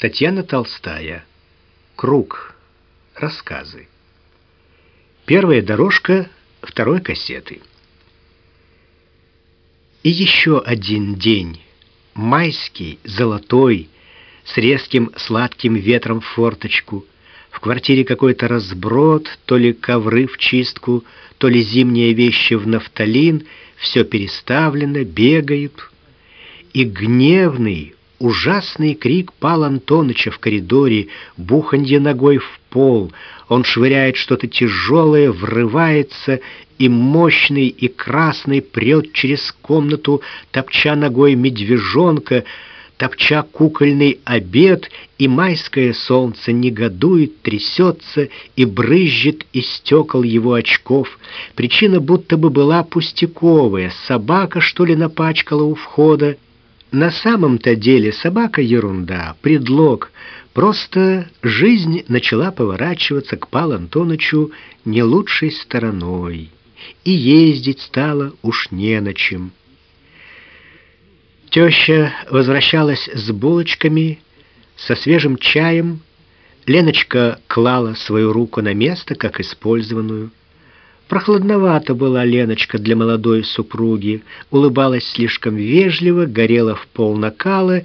Татьяна Толстая. Круг. Рассказы. Первая дорожка второй кассеты. И еще один день. Майский, золотой, с резким сладким ветром в форточку. В квартире какой-то разброд, то ли ковры в чистку, то ли зимние вещи в нафталин, все переставлено, бегают. И гневный, Ужасный крик Пал Антоныча в коридоре, буханье ногой в пол. Он швыряет что-то тяжелое, врывается, и мощный, и красный прет через комнату, топча ногой медвежонка, топча кукольный обед, и майское солнце негодует, трясется и брызжет из стекол его очков. Причина будто бы была пустяковая, собака, что ли, напачкала у входа. На самом-то деле собака ерунда, предлог. Просто жизнь начала поворачиваться к Пал Антонычу не лучшей стороной. И ездить стало уж не на чем. Теща возвращалась с булочками, со свежим чаем. Леночка клала свою руку на место, как использованную. Прохладновато была Леночка для молодой супруги, улыбалась слишком вежливо, горела в пол накала,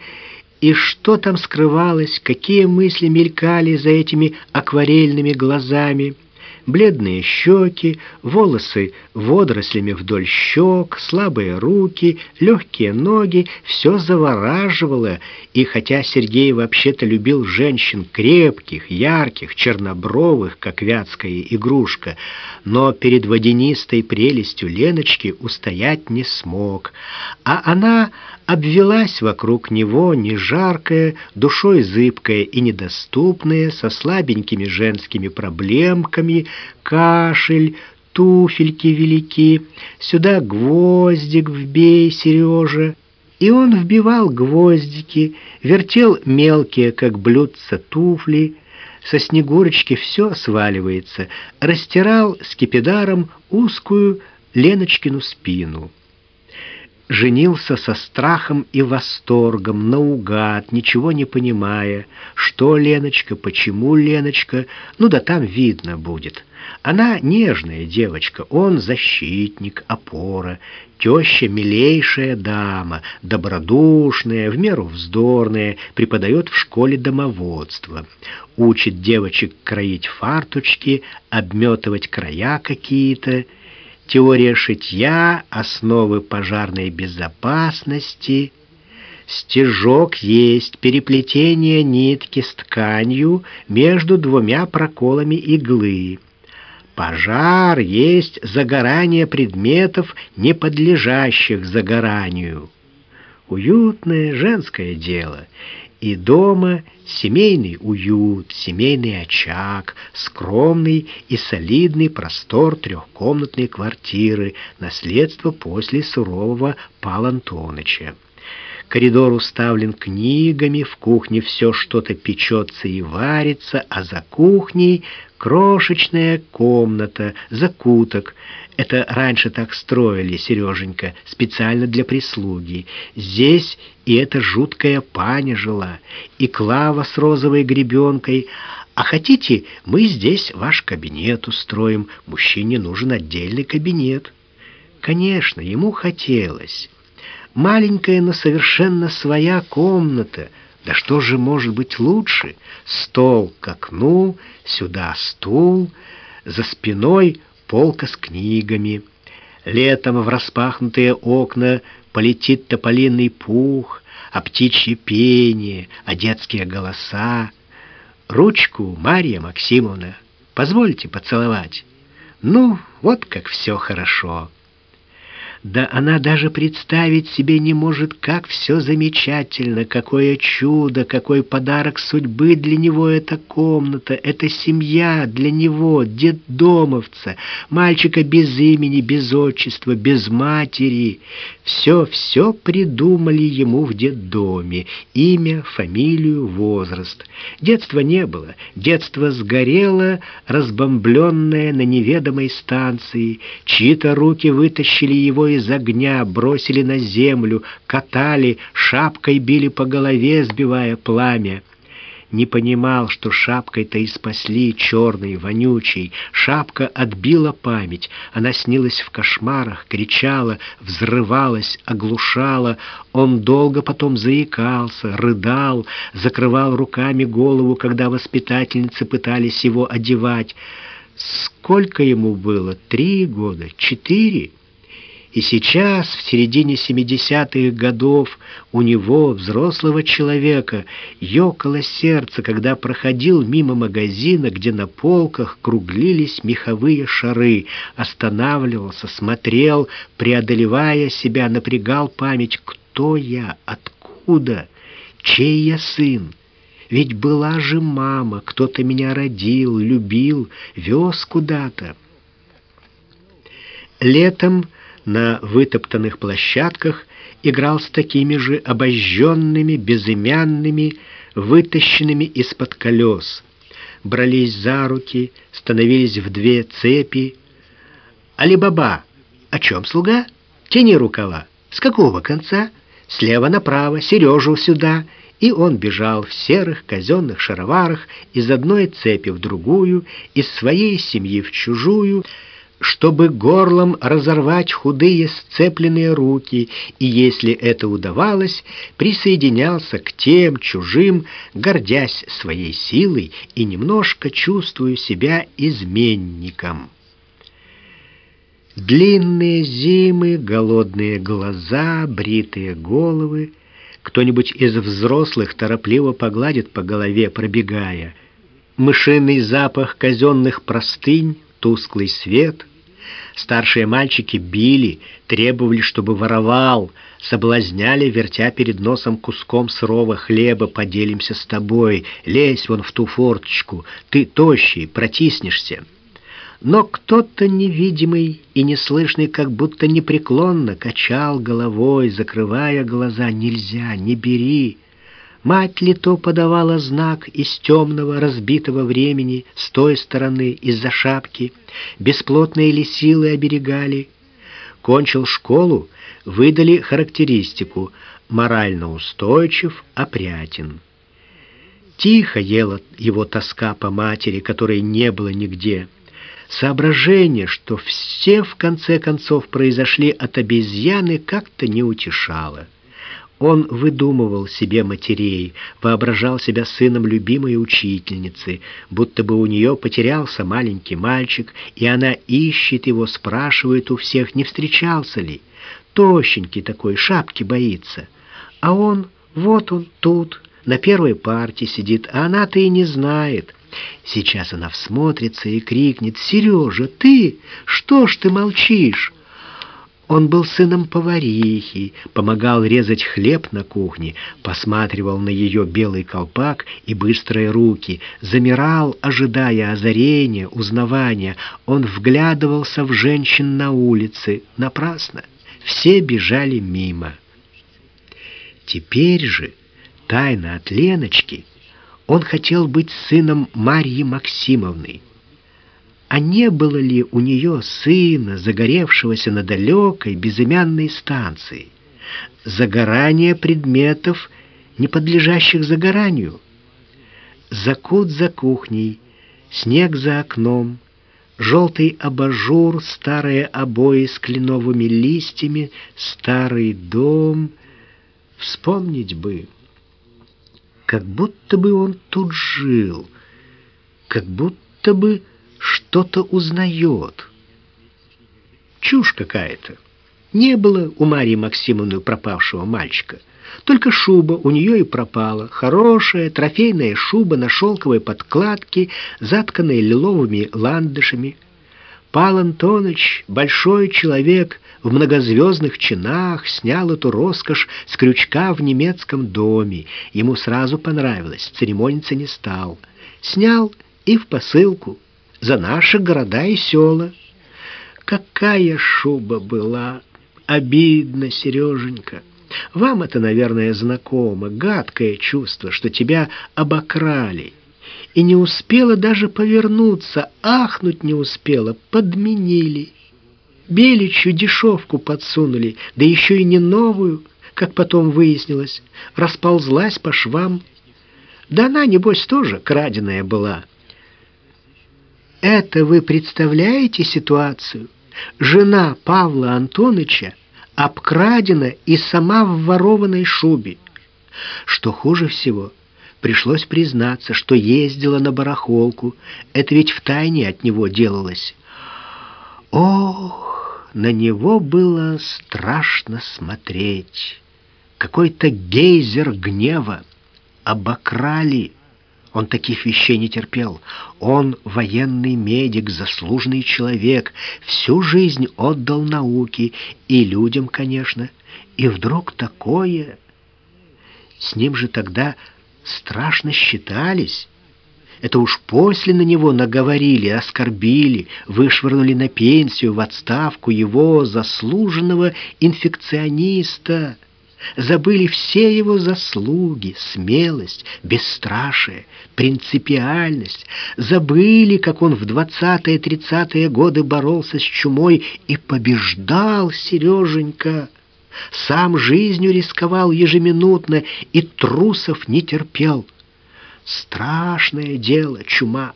и что там скрывалось, какие мысли мелькали за этими акварельными глазами — бледные щеки, волосы водорослями вдоль щек, слабые руки, легкие ноги — все завораживало, и хотя Сергей вообще-то любил женщин крепких, ярких, чернобровых, как вятская игрушка, но перед водянистой прелестью Леночки устоять не смог, а она обвелась вокруг него не жаркая, душой зыбкая и недоступная, со слабенькими женскими проблемками, кашель, туфельки велики, сюда гвоздик вбей, Сережа. И он вбивал гвоздики, вертел мелкие, как блюдца, туфли, со снегурочки все сваливается, растирал скипидаром узкую Леночкину спину женился со страхом и восторгом, наугад, ничего не понимая, что Леночка, почему Леночка, ну да там видно будет. Она нежная девочка, он защитник, опора, теща милейшая дама, добродушная, в меру вздорная, преподает в школе домоводство, учит девочек кроить фарточки, обметывать края какие-то, теория шитья, основы пожарной безопасности. Стежок есть переплетение нитки с тканью между двумя проколами иглы. Пожар есть загорание предметов, не подлежащих загоранию. Уютное женское дело — и дома семейный уют, семейный очаг, скромный и солидный простор трехкомнатной квартиры, наследство после сурового Пал Антоныча. Коридор уставлен книгами, в кухне все что-то печется и варится, а за кухней крошечная комната, закуток — это раньше так строили, Сереженька, специально для прислуги. Здесь и эта жуткая паня жила, и Клава с розовой гребенкой. А хотите, мы здесь ваш кабинет устроим. Мужчине нужен отдельный кабинет. Конечно, ему хотелось. Маленькая, но совершенно своя комната. Да что же может быть лучше? Стол к окну, сюда стул, за спиной полка с книгами. Летом в распахнутые окна полетит тополиный пух, а птичье пение, а детские голоса. Ручку, Марья Максимовна, позвольте поцеловать. Ну, вот как все хорошо. Да она даже представить себе не может, как все замечательно, какое чудо, какой подарок судьбы для него эта комната, эта семья для него, детдомовца, мальчика без имени, без отчества, без матери. Все-все придумали ему в детдоме. Имя, фамилию, возраст. Детства не было. Детство сгорело, разбомбленное на неведомой станции. Чьи-то руки вытащили его из огня, бросили на землю, катали, шапкой били по голове, сбивая пламя. не понимал, что шапкой-то и спасли черной, вонючей. Шапка отбила память. Она снилась в кошмарах, кричала, взрывалась, оглушала. Он долго потом заикался, рыдал, закрывал руками голову, когда воспитательницы пытались его одевать. Сколько ему было? Три года? Четыре? И сейчас, в середине 70-х годов, у него, взрослого человека, ёкало сердце, когда проходил мимо магазина, где на полках круглились меховые шары, останавливался, смотрел, преодолевая себя, напрягал память, кто я, откуда, чей я сын. Ведь была же мама, кто-то меня родил, любил, вез куда-то. Летом на вытоптанных площадках играл с такими же обожженными, безымянными, вытащенными из-под колес. Брались за руки, становились в две цепи. «Али-баба, о чем слуга? Тяни рукава. С какого конца? Слева направо, Сережу сюда». И он бежал в серых казенных шароварах из одной цепи в другую, из своей семьи в чужую, чтобы горлом разорвать худые сцепленные руки, и если это удавалось, присоединялся к тем чужим, гордясь своей силой и немножко чувствуя себя изменником. Длинные зимы, голодные глаза, бритые головы. Кто-нибудь из взрослых торопливо погладит по голове, пробегая. Мышиный запах казенных простынь, тусклый свет. Старшие мальчики били, требовали, чтобы воровал, соблазняли, вертя перед носом куском сырого хлеба, поделимся с тобой, лезь вон в ту форточку, ты тощий, протиснешься. Но кто-то невидимый и неслышный, как будто непреклонно, качал головой, закрывая глаза. «Нельзя, не бери!» Мать ли то подавала знак из темного разбитого времени с той стороны из-за шапки, бесплотные ли силы оберегали. Кончил школу, выдали характеристику «морально устойчив, опрятен». Тихо ела его тоска по матери, которой не было нигде. Соображение, что все в конце концов произошли от обезьяны, как-то не утешало. Он выдумывал себе матерей, воображал себя сыном любимой учительницы, будто бы у нее потерялся маленький мальчик, и она ищет его, спрашивает у всех, не встречался ли. Тощенький такой, шапки боится. А он, вот он тут, на первой партии сидит, а она-то и не знает. Сейчас она всмотрится и крикнет, «Сережа, ты? Что ж ты молчишь?» Он был сыном поварихи, помогал резать хлеб на кухне, посматривал на ее белый колпак и быстрые руки, замирал, ожидая озарения, узнавания. Он вглядывался в женщин на улице. Напрасно. Все бежали мимо. Теперь же, тайно от Леночки, он хотел быть сыном Марьи Максимовны а не было ли у нее сына, загоревшегося на далекой безымянной станции? Загорание предметов, не подлежащих загоранию. Закут за кухней, снег за окном, желтый абажур, старые обои с кленовыми листьями, старый дом. Вспомнить бы, как будто бы он тут жил, как будто бы что-то узнает. Чушь какая-то. Не было у Марии Максимовны пропавшего мальчика. Только шуба у нее и пропала. Хорошая трофейная шуба на шелковой подкладке, затканная лиловыми ландышами. Пал Антонович, большой человек, в многозвездных чинах, снял эту роскошь с крючка в немецком доме. Ему сразу понравилось, церемониться не стал. Снял и в посылку за наши города и села. Какая шуба была! Обидно, Сереженька. Вам это, наверное, знакомо, гадкое чувство, что тебя обокрали. И не успела даже повернуться, ахнуть не успела, подменили. Беличью дешевку подсунули, да еще и не новую, как потом выяснилось, расползлась по швам. Да она, небось, тоже краденая была. Это вы представляете ситуацию? Жена Павла Антоновича обкрадена и сама в ворованной шубе. Что хуже всего, пришлось признаться, что ездила на барахолку. Это ведь втайне от него делалось. Ох, на него было страшно смотреть. Какой-то гейзер гнева. Обокрали. Он таких вещей не терпел. Он военный медик, заслуженный человек, всю жизнь отдал науке и людям, конечно. И вдруг такое... С ним же тогда страшно считались. Это уж после на него наговорили, оскорбили, вышвырнули на пенсию, в отставку его заслуженного инфекциониста. Забыли все его заслуги, смелость, бесстрашие, принципиальность. Забыли, как он в двадцатые-тридцатые годы боролся с чумой и побеждал Сереженька. Сам жизнью рисковал ежеминутно и трусов не терпел. Страшное дело, чума.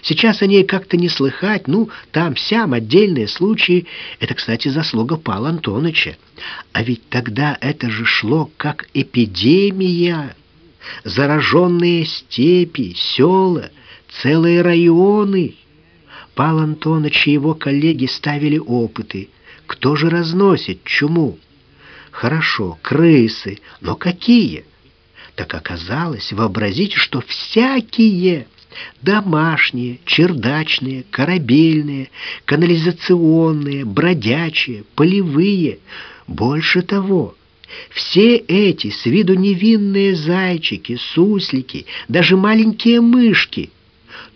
Сейчас о ней как-то не слыхать, ну, там-сям отдельные случаи. Это, кстати, заслуга Павла Антоновича. А ведь тогда это же шло как эпидемия. Зараженные степи, села, целые районы. Павел Антонович и его коллеги ставили опыты. Кто же разносит чуму? Хорошо, крысы, но какие? Так оказалось, вообразите, что всякие домашние, чердачные, корабельные, канализационные, бродячие, полевые. Больше того, все эти с виду невинные зайчики, суслики, даже маленькие мышки,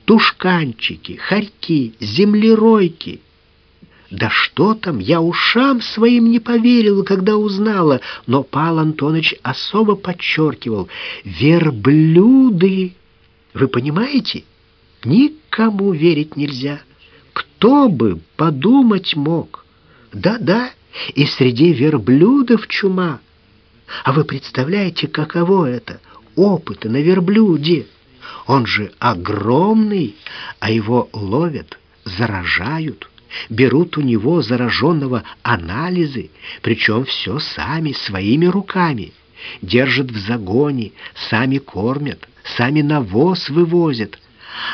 тушканчики, хорьки, землеройки — да что там, я ушам своим не поверила, когда узнала, но Павел Антонович особо подчеркивал. Верблюды! Вы понимаете? Никому верить нельзя. Кто бы подумать мог? Да-да, и среди верблюдов чума. А вы представляете, каково это? Опыты на верблюде. Он же огромный, а его ловят, заражают берут у него зараженного анализы, причем все сами, своими руками, держат в загоне, сами кормят, сами навоз вывозят,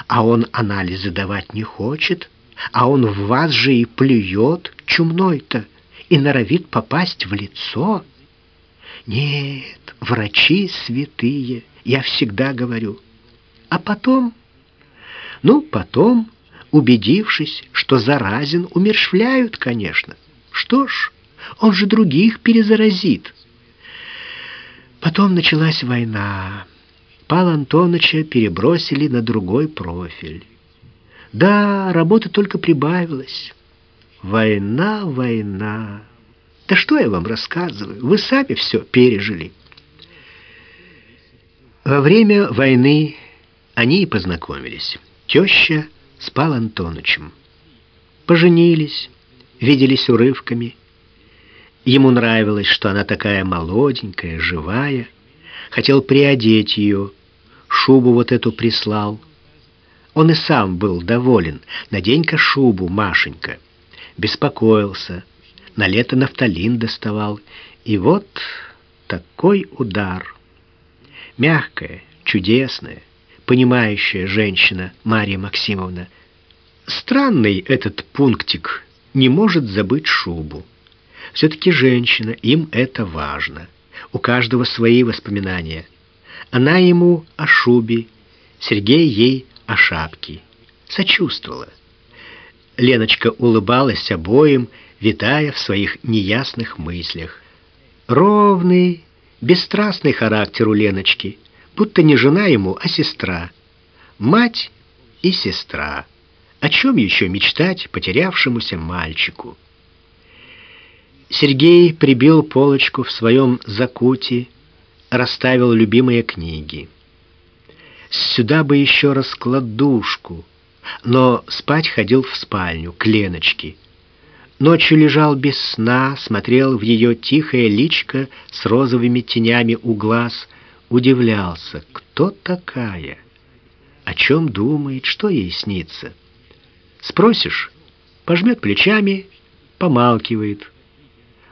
а он анализы давать не хочет, а он в вас же и плюет чумной-то и норовит попасть в лицо. Нет, врачи святые, я всегда говорю. А потом, ну, потом убедившись, что заразен, умершвляют, конечно. Что ж, он же других перезаразит. Потом началась война. Пал Антоновича перебросили на другой профиль. Да, работа только прибавилась. Война, война. Да что я вам рассказываю? Вы сами все пережили. Во время войны они и познакомились. Теща с Пал Антоновичем. Поженились, виделись урывками. Ему нравилось, что она такая молоденькая, живая. Хотел приодеть ее, шубу вот эту прислал. Он и сам был доволен. Надень-ка шубу, Машенька. Беспокоился. На лето нафталин доставал. И вот такой удар. Мягкая, чудесная понимающая женщина Мария Максимовна. Странный этот пунктик, не может забыть шубу. Все-таки женщина, им это важно. У каждого свои воспоминания. Она ему о шубе, Сергей ей о шапке. Сочувствовала. Леночка улыбалась обоим, витая в своих неясных мыслях. Ровный, бесстрастный характер у Леночки — будто не жена ему, а сестра. Мать и сестра. О чем еще мечтать потерявшемуся мальчику? Сергей прибил полочку в своем закуте, расставил любимые книги. Сюда бы еще раскладушку, но спать ходил в спальню, к Леночке. Ночью лежал без сна, смотрел в ее тихое личко с розовыми тенями у глаз — удивлялся, кто такая, о чем думает, что ей снится. Спросишь, пожмет плечами, помалкивает.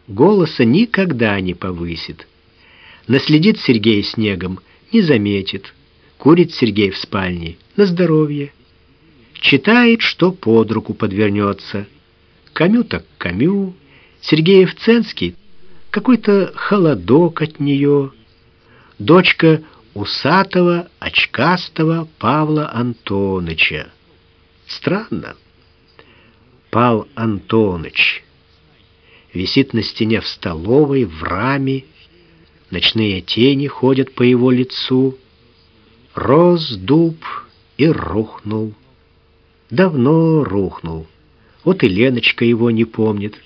Голоса никогда не повысит. Наследит Сергей снегом, не заметит. Курит Сергей в спальне, на здоровье. Читает, что под руку подвернется. Камю так камю. Сергеев Ценский, какой-то холодок от нее. Дочка усатого, очкастого Павла Антоныча. Странно. Пал Антоныч висит на стене в столовой, в раме, ночные тени ходят по его лицу. Рос дуб и рухнул. Давно рухнул. Вот и Леночка его не помнит.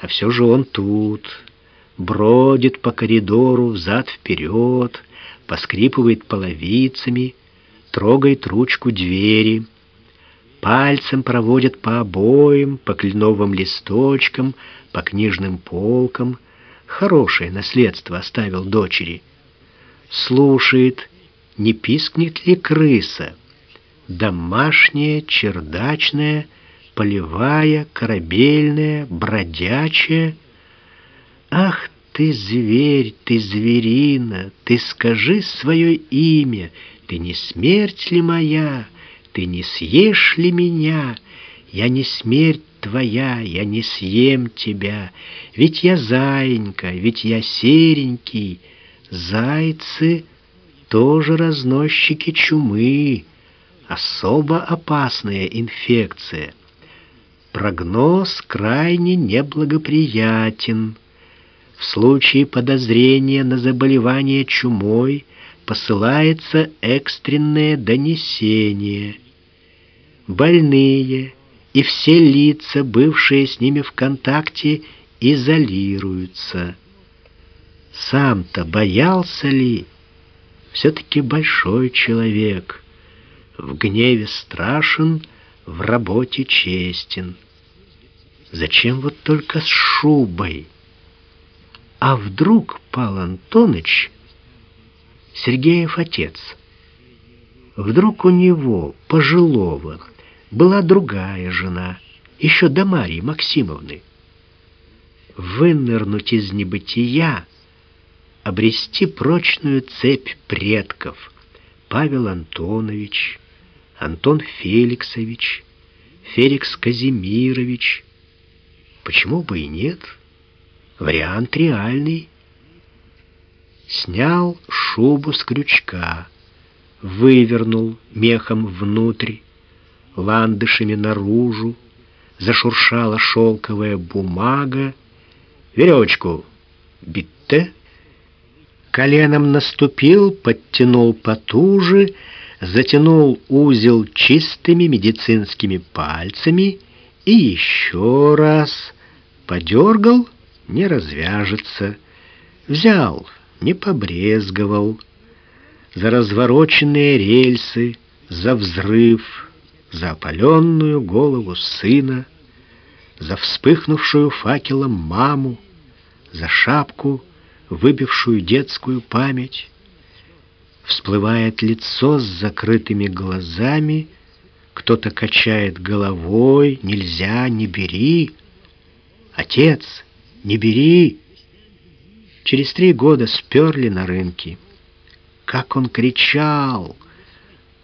А все же он тут, бродит по коридору взад-вперед, поскрипывает половицами, трогает ручку двери, пальцем проводит по обоям, по кленовым листочкам, по книжным полкам. Хорошее наследство оставил дочери. Слушает, не пискнет ли крыса. Домашняя, чердачная, полевая, корабельная, бродячая. Ах ты, зверь, ты зверина, ты скажи свое имя, ты не смерть ли моя, ты не съешь ли меня, я не смерть твоя, я не съем тебя, ведь я заинька, ведь я серенький, зайцы тоже разносчики чумы, особо опасная инфекция. Прогноз крайне неблагоприятен. В случае подозрения на заболевание чумой посылается экстренное донесение. Больные и все лица, бывшие с ними в контакте, изолируются. Сам-то боялся ли? Все-таки большой человек. В гневе страшен, в работе честен. Зачем вот только с шубой? А вдруг Пал Антоныч Сергеев отец? Вдруг у него, пожилого, была другая жена, еще до Марии Максимовны. Вынырнуть из небытия, обрести прочную цепь предков. Павел Антонович, Антон Феликсович, Феликс Казимирович. Почему бы и нет? Вариант реальный. Снял шубу с крючка, вывернул мехом внутрь, ландышами наружу, зашуршала шелковая бумага. «Веревочку! Битте!» Коленом наступил, подтянул потуже, затянул узел чистыми медицинскими пальцами и еще раз подергал, не развяжется. Взял, не побрезговал. За развороченные рельсы, за взрыв, за опаленную голову сына, за вспыхнувшую факелом маму, за шапку, выбившую детскую память. Всплывает лицо с закрытыми глазами, кто-то качает головой, нельзя, не бери. Отец, не бери. Через три года сперли на рынке. Как он кричал!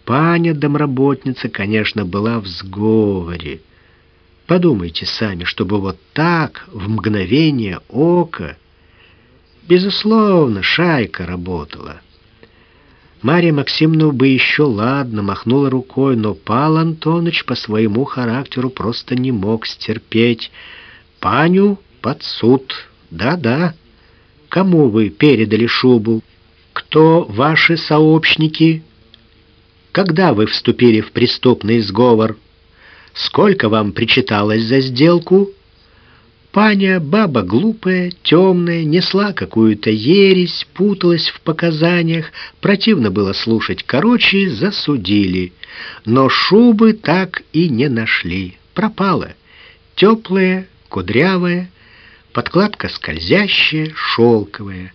Паня домработница, конечно, была в сговоре. Подумайте сами, чтобы вот так, в мгновение ока... Безусловно, шайка работала. Мария Максимовна бы еще ладно махнула рукой, но Пал Антонович по своему характеру просто не мог стерпеть. Паню под суд. Да-да. Кому вы передали шубу? Кто ваши сообщники? Когда вы вступили в преступный сговор? Сколько вам причиталось за сделку? Паня, баба глупая, темная, несла какую-то ересь, путалась в показаниях, противно было слушать, короче, засудили. Но шубы так и не нашли. Пропала. Теплая, кудрявая, подкладка скользящая, шелковая.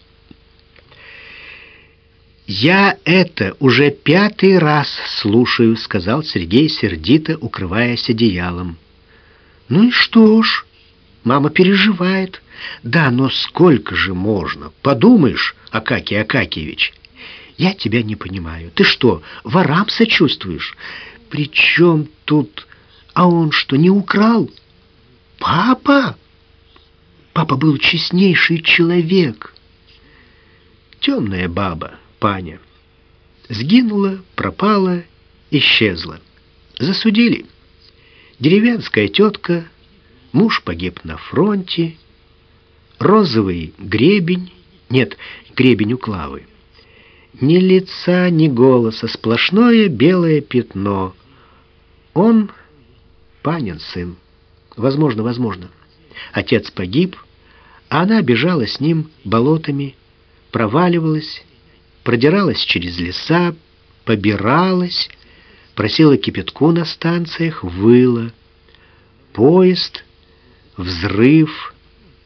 «Я это уже пятый раз слушаю», — сказал Сергей сердито, укрываясь одеялом. «Ну и что ж, мама переживает. Да, но сколько же можно? Подумаешь, Акакий Акакиевич, я тебя не понимаю. Ты что, ворам сочувствуешь? При чем тут... А он что, не украл? Папа? Папа был честнейший человек. Темная баба, паня. Сгинула, пропала, исчезла. Засудили. Деревенская тетка, муж погиб на фронте, розовый гребень, нет, гребень у Клавы. Ни лица, ни голоса, сплошное белое пятно. Он панин сын. Возможно, возможно. Отец погиб, а она бежала с ним болотами, проваливалась, продиралась через леса, побиралась, просила кипятку на станциях, выла. Поезд, взрыв,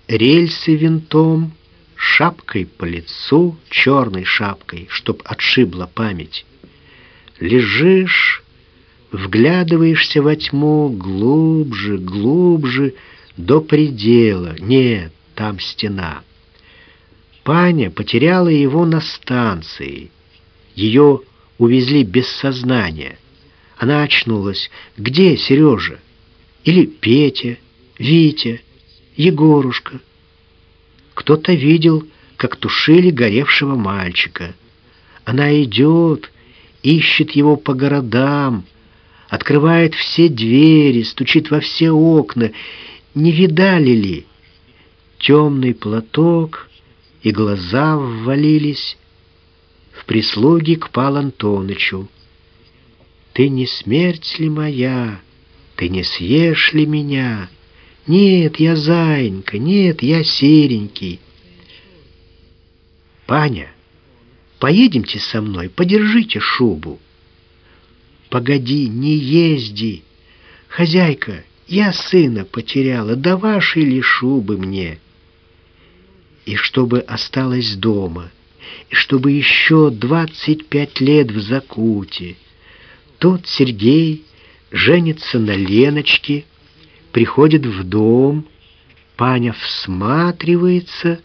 рельсы винтом, шапкой по лицу, черной шапкой, чтоб отшибла память. Лежишь, вглядываешься во тьму глубже, глубже, до предела. Нет, там стена. Паня потеряла его на станции. Ее увезли без сознания. Она очнулась. Где Сережа? Или Петя, Витя, Егорушка? Кто-то видел, как тушили горевшего мальчика. Она идет, ищет его по городам, открывает все двери, стучит во все окна. Не видали ли? Темный платок и глаза ввалились в прислуги к Пал Антонычу. Ты не смерть ли моя? Ты не съешь ли меня? Нет, я зайенька, нет, я серенький. Паня, поедемте со мной, подержите шубу. Погоди, не езди. Хозяйка, я сына потеряла, да вашей ли шубы мне? И чтобы осталась дома, и чтобы еще двадцать пять лет в закуте. Тот Сергей женится на Леночке, приходит в дом, Паня всматривается,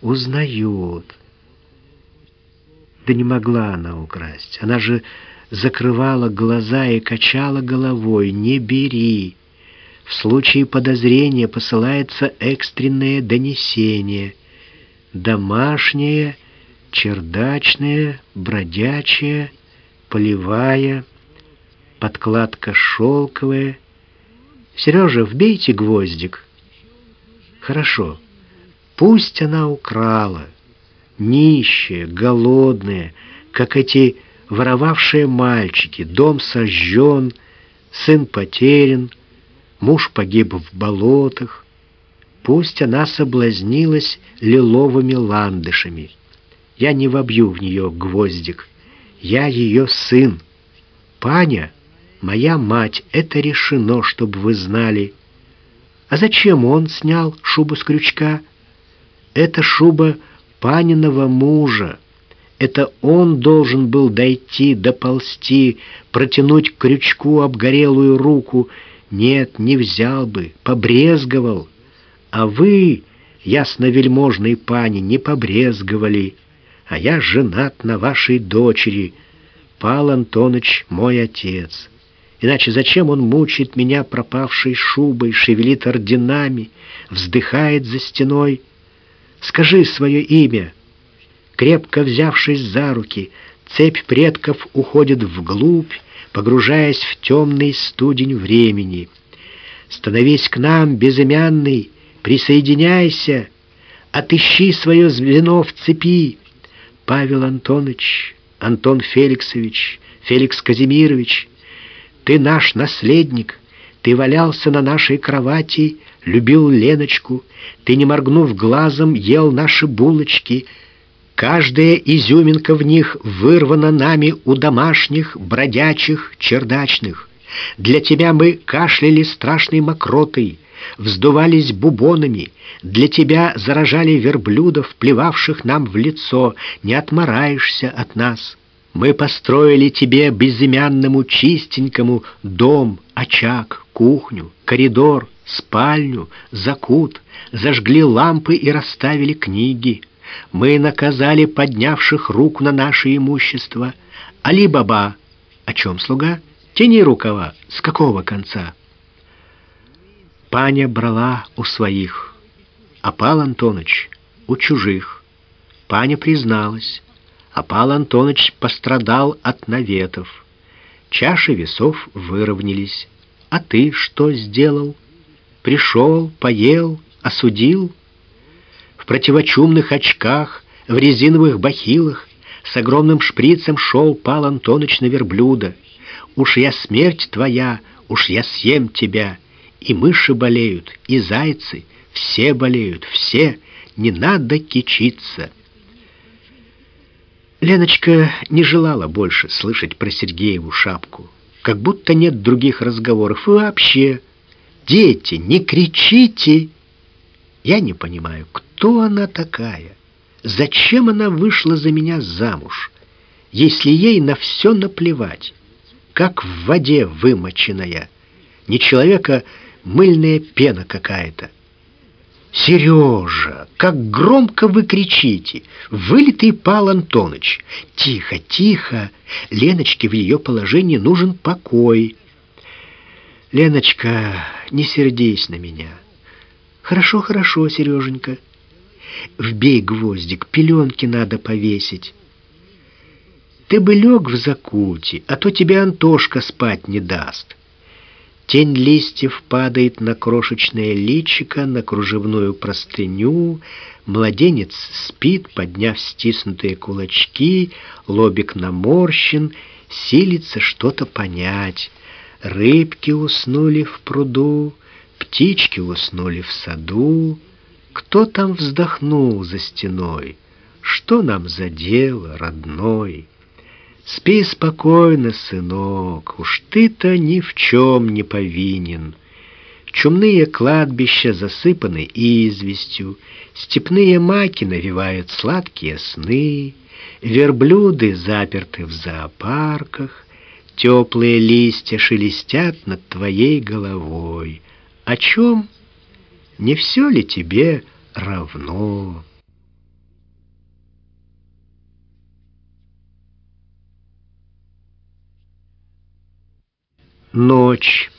узнает. Да не могла она украсть. Она же закрывала глаза и качала головой. «Не бери!» В случае подозрения посылается экстренное донесение. Домашнее, чердачное, бродячее, полевая, подкладка шелковая — Сережа, вбейте гвоздик. Хорошо. Пусть она украла. Нищая, голодная, как эти воровавшие мальчики. Дом сожжен, сын потерян, муж погиб в болотах. Пусть она соблазнилась лиловыми ландышами. Я не вобью в нее гвоздик. Я ее сын. Паня — Моя мать, это решено, чтобы вы знали. А зачем он снял шубу с крючка? Это шуба паниного мужа. Это он должен был дойти, доползти, протянуть к крючку обгорелую руку. Нет, не взял бы, побрезговал. А вы, ясновельможной пани, не побрезговали. А я женат на вашей дочери. Пал Антоныч мой отец». Иначе зачем он мучает меня пропавшей шубой, шевелит орденами, вздыхает за стеной? Скажи свое имя. Крепко взявшись за руки, цепь предков уходит вглубь, погружаясь в темный студень времени. Становись к нам, безымянный, присоединяйся, отыщи свое звено в цепи. Павел Антонович, Антон Феликсович, Феликс Казимирович — ты наш наследник, ты валялся на нашей кровати, любил Леночку, ты, не моргнув глазом, ел наши булочки. Каждая изюминка в них вырвана нами у домашних, бродячих, чердачных. Для тебя мы кашляли страшной мокротой, вздувались бубонами, для тебя заражали верблюдов, плевавших нам в лицо, не отмораешься от нас. Мы построили тебе безымянному чистенькому дом, очаг, кухню, коридор, спальню, закут, зажгли лампы и расставили книги. Мы наказали поднявших рук на наше имущество. Али-баба, о чем слуга? Тяни рукава, с какого конца? Паня брала у своих, а Пал Антоныч у чужих. Паня призналась, а Пал Антоныч пострадал от наветов. Чаши весов выровнялись. А ты что сделал? Пришел, поел, осудил? В противочумных очках, в резиновых бахилах, с огромным шприцем шел Пал Антоныч на верблюда. Уж я смерть твоя, уж я съем тебя. И мыши болеют, и зайцы, все болеют, все, не надо кичиться. Леночка не желала больше слышать про Сергееву шапку. Как будто нет других разговоров. И вообще, дети, не кричите! Я не понимаю, кто она такая? Зачем она вышла за меня замуж, если ей на все наплевать? Как в воде вымоченная. Не человека, мыльная пена какая-то. «Сережа, как громко вы кричите! Вылитый Пал Антоныч! Тихо, тихо! Леночке в ее положении нужен покой!» «Леночка, не сердись на меня!» «Хорошо, хорошо, Сереженька!» «Вбей гвоздик, пеленки надо повесить!» «Ты бы лег в закуте, а то тебе Антошка спать не даст!» Тень листьев падает на крошечное личико, на кружевную простыню. Младенец спит, подняв стиснутые кулачки, лобик наморщен, силится что-то понять. Рыбки уснули в пруду, птички уснули в саду. Кто там вздохнул за стеной? Что нам за дело, родной? Спи спокойно, сынок, уж ты-то ни в чем не повинен. Чумные кладбища засыпаны известью, степные маки навевают сладкие сны, верблюды заперты в зоопарках, теплые листья шелестят над твоей головой. О чем? Не все ли тебе равно?» Ночь.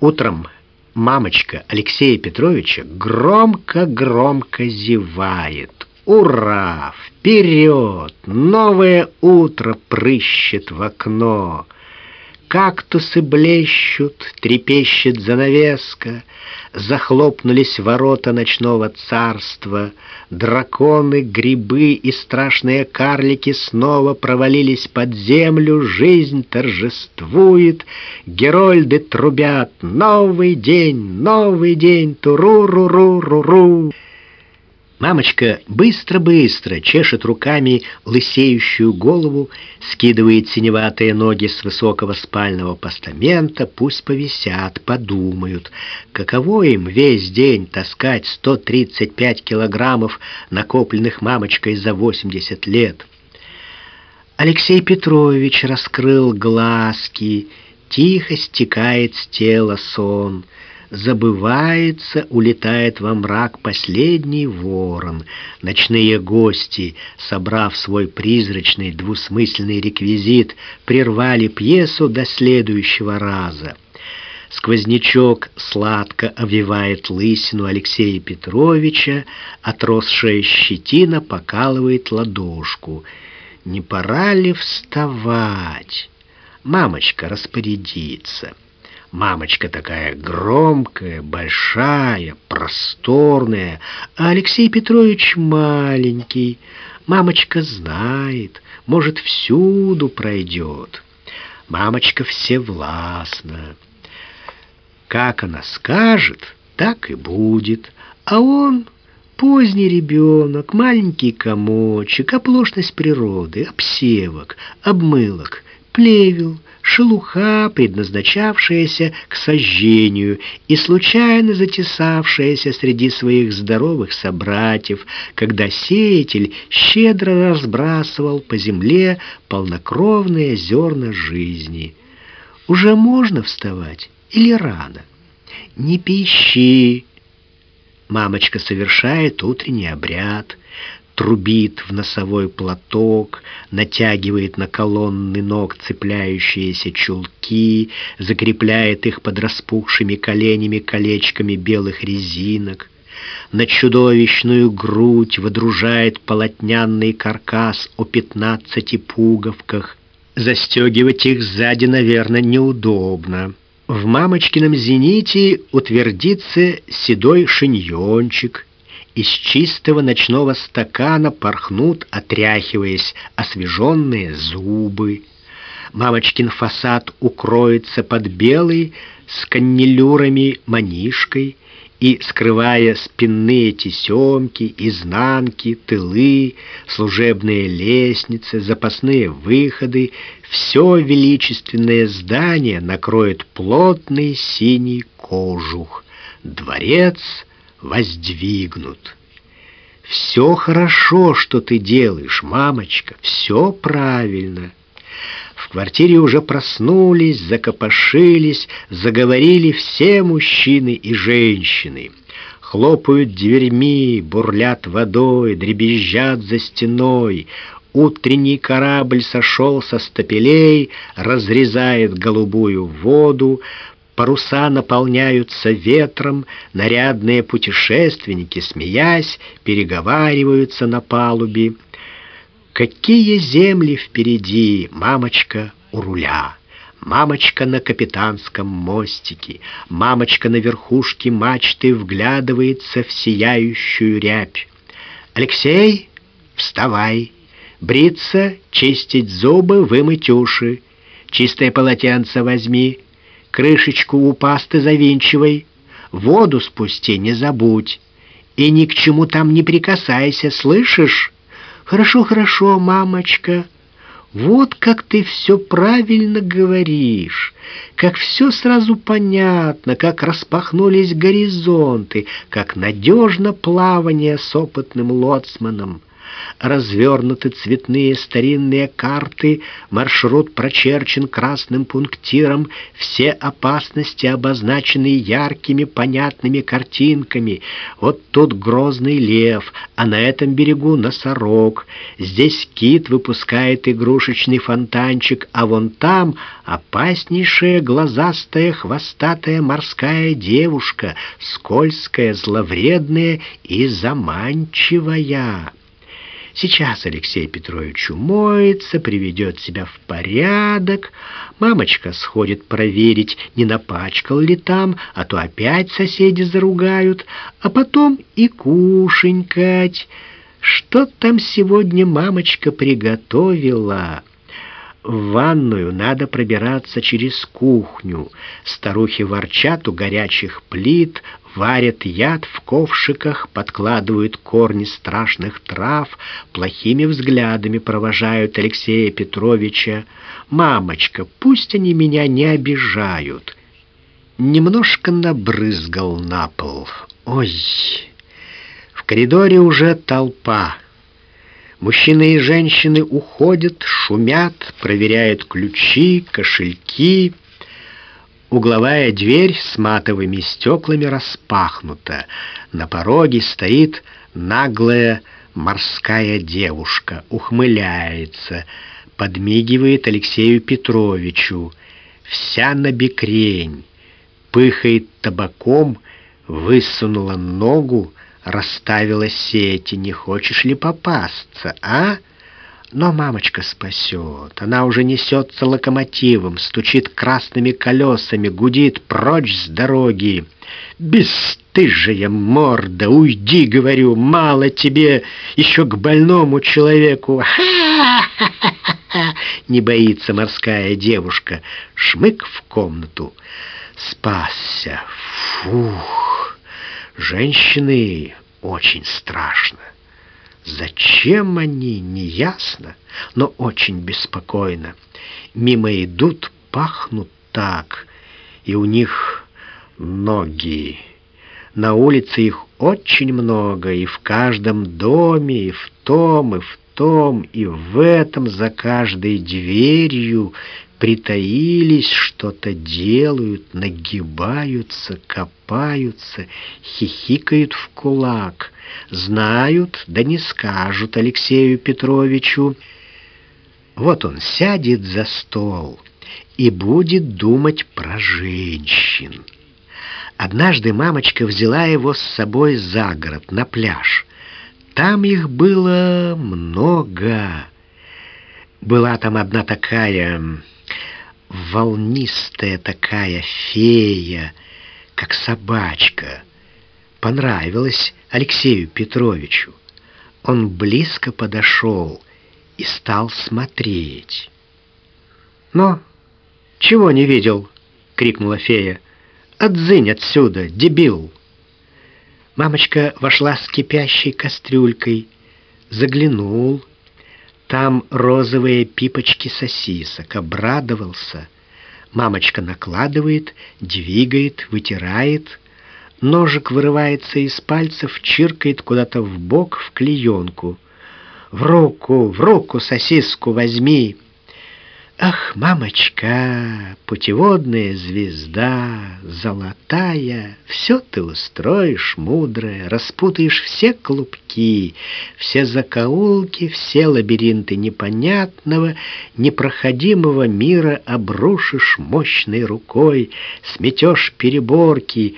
Утром мамочка Алексея Петровича громко-громко зевает. Ура! Вперед! Новое утро прыщет в окно. Кактусы блещут, трепещет занавеска, Захлопнулись ворота ночного царства, Драконы, грибы и страшные карлики Снова провалились под землю, Жизнь торжествует, Герольды трубят «Новый день, новый день, туру-ру-ру-ру-ру!» Мамочка быстро-быстро чешет руками лысеющую голову, скидывает синеватые ноги с высокого спального постамента, пусть повисят, подумают, каково им весь день таскать 135 килограммов, накопленных мамочкой за 80 лет. Алексей Петрович раскрыл глазки, тихо стекает с тела сон — забывается, улетает во мрак последний ворон. Ночные гости, собрав свой призрачный двусмысленный реквизит, прервали пьесу до следующего раза. Сквознячок сладко овивает лысину Алексея Петровича, отросшая щетина покалывает ладошку. Не пора ли вставать? Мамочка распорядится. Мамочка такая громкая, большая, просторная, а Алексей Петрович маленький. Мамочка знает, может, всюду пройдет. Мамочка всевластна. Как она скажет, так и будет. А он поздний ребенок, маленький комочек, оплошность природы, обсевок, обмылок, плевел, шелуха, предназначавшаяся к сожжению и случайно затесавшаяся среди своих здоровых собратьев, когда сеятель щедро разбрасывал по земле полнокровные зерна жизни. Уже можно вставать или рано? Не пищи. Мамочка совершает утренний обряд, трубит в носовой платок, натягивает на колонны ног цепляющиеся чулки, закрепляет их под распухшими коленями колечками белых резинок. На чудовищную грудь водружает полотняный каркас о пятнадцати пуговках. Застегивать их сзади, наверное, неудобно. В мамочкином зените утвердится седой шиньончик — из чистого ночного стакана порхнут, отряхиваясь, освеженные зубы. Мамочкин фасад укроется под белой с каннелюрами манишкой и, скрывая спинные тесемки, изнанки, тылы, служебные лестницы, запасные выходы, все величественное здание накроет плотный синий кожух. Дворец — воздвигнут. Все хорошо, что ты делаешь, мамочка, все правильно. В квартире уже проснулись, закопошились, заговорили все мужчины и женщины. Хлопают дверьми, бурлят водой, дребезжат за стеной. Утренний корабль сошел со стапелей, разрезает голубую воду, Паруса наполняются ветром, нарядные путешественники, смеясь, переговариваются на палубе. Какие земли впереди, мамочка у руля, мамочка на капитанском мостике, мамочка на верхушке мачты вглядывается в сияющую рябь. Алексей, вставай, бриться, чистить зубы, вымыть уши, чистое полотенце возьми, крышечку у пасты завинчивай, воду спусти, не забудь. И ни к чему там не прикасайся, слышишь? Хорошо, хорошо, мамочка. Вот как ты все правильно говоришь, как все сразу понятно, как распахнулись горизонты, как надежно плавание с опытным лоцманом развернуты цветные старинные карты, маршрут прочерчен красным пунктиром, все опасности обозначены яркими понятными картинками. Вот тут грозный лев, а на этом берегу носорог. Здесь кит выпускает игрушечный фонтанчик, а вон там опаснейшая глазастая хвостатая морская девушка, скользкая, зловредная и заманчивая. Сейчас Алексей Петрович умоется, приведет себя в порядок. Мамочка сходит проверить, не напачкал ли там, а то опять соседи заругают. А потом и кушенькать. Что там сегодня мамочка приготовила?» В ванную надо пробираться через кухню. Старухи ворчат у горячих плит, варят яд в ковшиках, подкладывают корни страшных трав, плохими взглядами провожают Алексея Петровича. «Мамочка, пусть они меня не обижают». Немножко набрызгал на пол. «Ой!» В коридоре уже толпа. Мужчины и женщины уходят, шумят, проверяют ключи, кошельки. Угловая дверь с матовыми стеклами распахнута. На пороге стоит наглая морская девушка, ухмыляется, подмигивает Алексею Петровичу. Вся на бекрень, пыхает табаком, высунула ногу, расставила сети, не хочешь ли попасться, а? Но мамочка спасет. Она уже несется локомотивом, стучит красными колесами, гудит прочь с дороги. «Бесстыжая морда! Уйди, говорю, мало тебе еще к больному человеку!» Не боится морская девушка. Шмык в комнату. Спасся. Фух! Женщины очень страшно. Зачем они, неясно, но очень беспокойно. Мимо идут, пахнут так, и у них ноги. На улице их очень много, и в каждом доме, и в том, и в том, и в этом, за каждой дверью притаились, что-то делают, нагибаются, копаются, хихикают в кулак, знают, да не скажут Алексею Петровичу. Вот он сядет за стол и будет думать про женщин. Однажды мамочка взяла его с собой за город, на пляж. Там их было много. Была там одна такая волнистая такая фея, как собачка. Понравилась Алексею Петровичу. Он близко подошел и стал смотреть. «Но чего не видел?» — крикнула фея. Отзынь отсюда, дебил!» Мамочка вошла с кипящей кастрюлькой, заглянул. Там розовые пипочки сосисок, обрадовался. Мамочка накладывает, двигает, вытирает. Ножик вырывается из пальцев, чиркает куда-то в бок в клеенку. «В руку, в руку сосиску возьми!» Ах, мамочка, путеводная звезда, золотая, Все ты устроишь, мудрая, распутаешь все клубки, Все закоулки, все лабиринты непонятного, Непроходимого мира обрушишь мощной рукой, Сметешь переборки,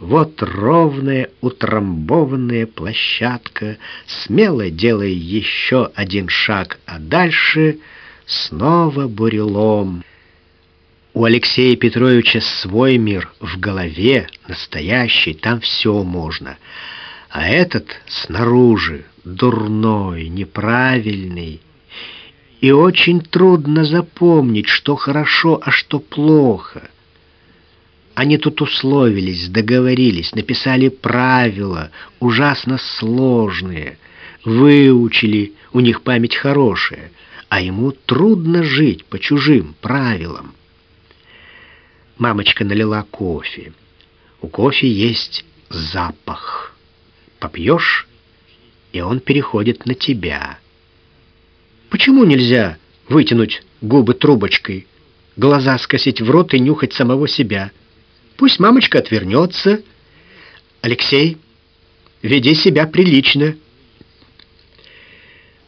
вот ровная утрамбованная площадка, Смело делай еще один шаг, а дальше — снова бурелом. У Алексея Петровича свой мир в голове, настоящий, там все можно. А этот снаружи, дурной, неправильный. И очень трудно запомнить, что хорошо, а что плохо. Они тут условились, договорились, написали правила, ужасно сложные, выучили, у них память хорошая — а ему трудно жить по чужим правилам. Мамочка налила кофе. У кофе есть запах. Попьешь, и он переходит на тебя. Почему нельзя вытянуть губы трубочкой, глаза скосить в рот и нюхать самого себя? Пусть мамочка отвернется. Алексей, веди себя прилично.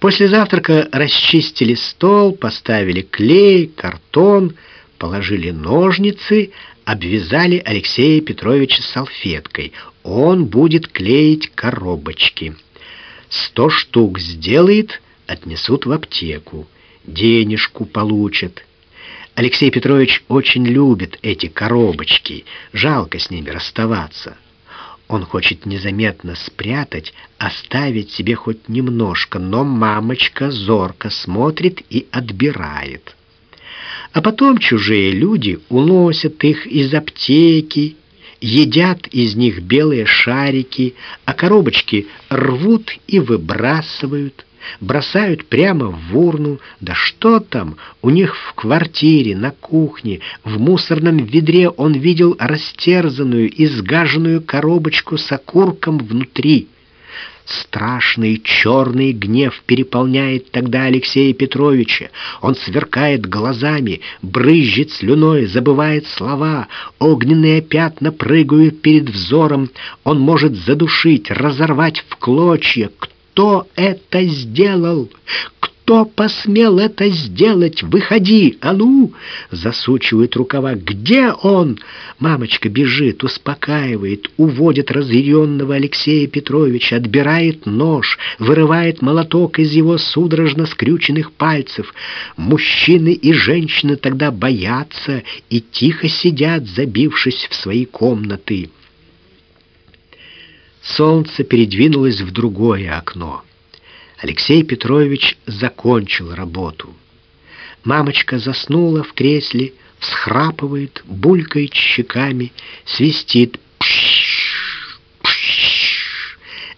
После завтрака расчистили стол, поставили клей, картон, положили ножницы, обвязали Алексея Петровича салфеткой. Он будет клеить коробочки. Сто штук сделает, отнесут в аптеку. Денежку получат. Алексей Петрович очень любит эти коробочки. Жалко с ними расставаться. Он хочет незаметно спрятать, оставить себе хоть немножко, но мамочка зорко смотрит и отбирает. А потом чужие люди уносят их из аптеки, едят из них белые шарики, а коробочки рвут и выбрасывают бросают прямо в урну. Да что там, у них в квартире, на кухне, в мусорном ведре он видел растерзанную и сгаженную коробочку с окурком внутри. Страшный черный гнев переполняет тогда Алексея Петровича. Он сверкает глазами, брызжет слюной, забывает слова. Огненные пятна прыгают перед взором. Он может задушить, разорвать в клочья. Кто это сделал? Кто посмел это сделать? Выходи, а ну!» Засучивает рукава. «Где он?» Мамочка бежит, успокаивает, уводит разъяренного Алексея Петровича, отбирает нож, вырывает молоток из его судорожно скрюченных пальцев. Мужчины и женщины тогда боятся и тихо сидят, забившись в свои комнаты. Солнце передвинулось в другое окно. Алексей Петрович закончил работу. Мамочка заснула в кресле, всхрапывает, булькает щеками, свистит.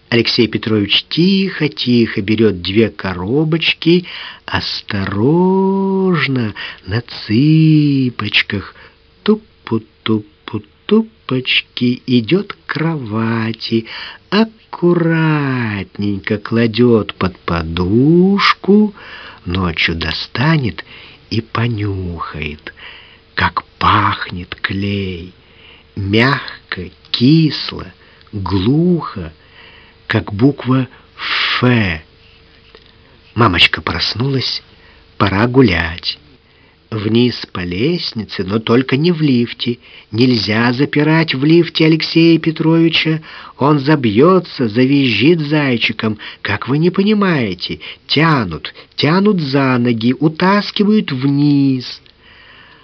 Алексей Петрович тихо-тихо берет две коробочки, осторожно, на цыпочках, тупу-тупу-тупочки, идет к кровати, аккуратненько кладет под подушку, ночью достанет и понюхает, как пахнет клей, мягко, кисло, глухо, как буква «Ф». Мамочка проснулась, пора гулять. Вниз по лестнице, но только не в лифте. Нельзя запирать в лифте Алексея Петровича. Он забьется, завизжит зайчиком. Как вы не понимаете, тянут, тянут за ноги, утаскивают вниз.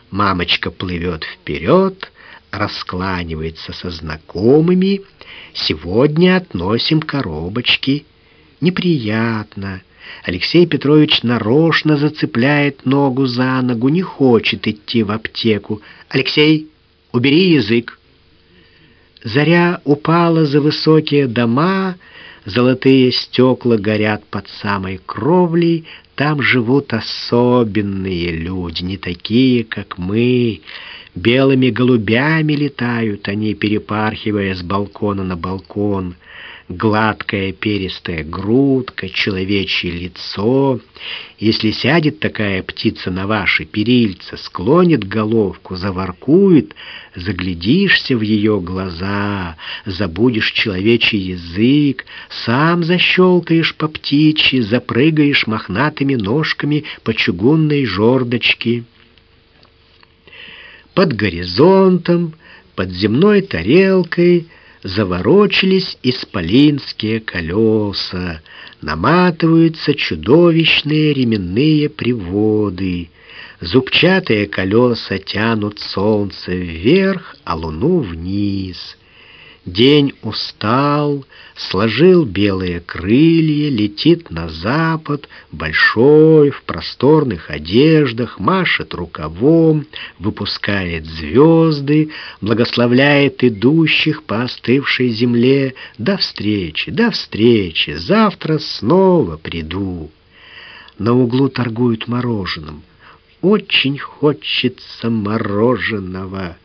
Мамочка плывет вперед, раскланивается со знакомыми. Сегодня относим коробочки. Неприятно. Алексей Петрович нарочно зацепляет ногу за ногу, не хочет идти в аптеку. «Алексей, убери язык!» Заря упала за высокие дома, золотые стекла горят под самой кровлей, там живут особенные люди, не такие, как мы. Белыми голубями летают они, перепархивая с балкона на балкон гладкая перистая грудка, человечье лицо. Если сядет такая птица на ваши перильца, склонит головку, заворкует, заглядишься в ее глаза, забудешь человечий язык, сам защелкаешь по птичьи, запрыгаешь мохнатыми ножками по чугунной жердочке. Под горизонтом, под земной тарелкой — заворочились исполинские колеса, наматываются чудовищные ременные приводы. Зубчатые колеса тянут солнце вверх, а луну вниз. День устал, сложил белые крылья, летит на запад, большой, в просторных одеждах, машет рукавом, выпускает звезды, благословляет идущих по остывшей земле. До встречи, до встречи, завтра снова приду. На углу торгуют мороженым. Очень хочется мороженого.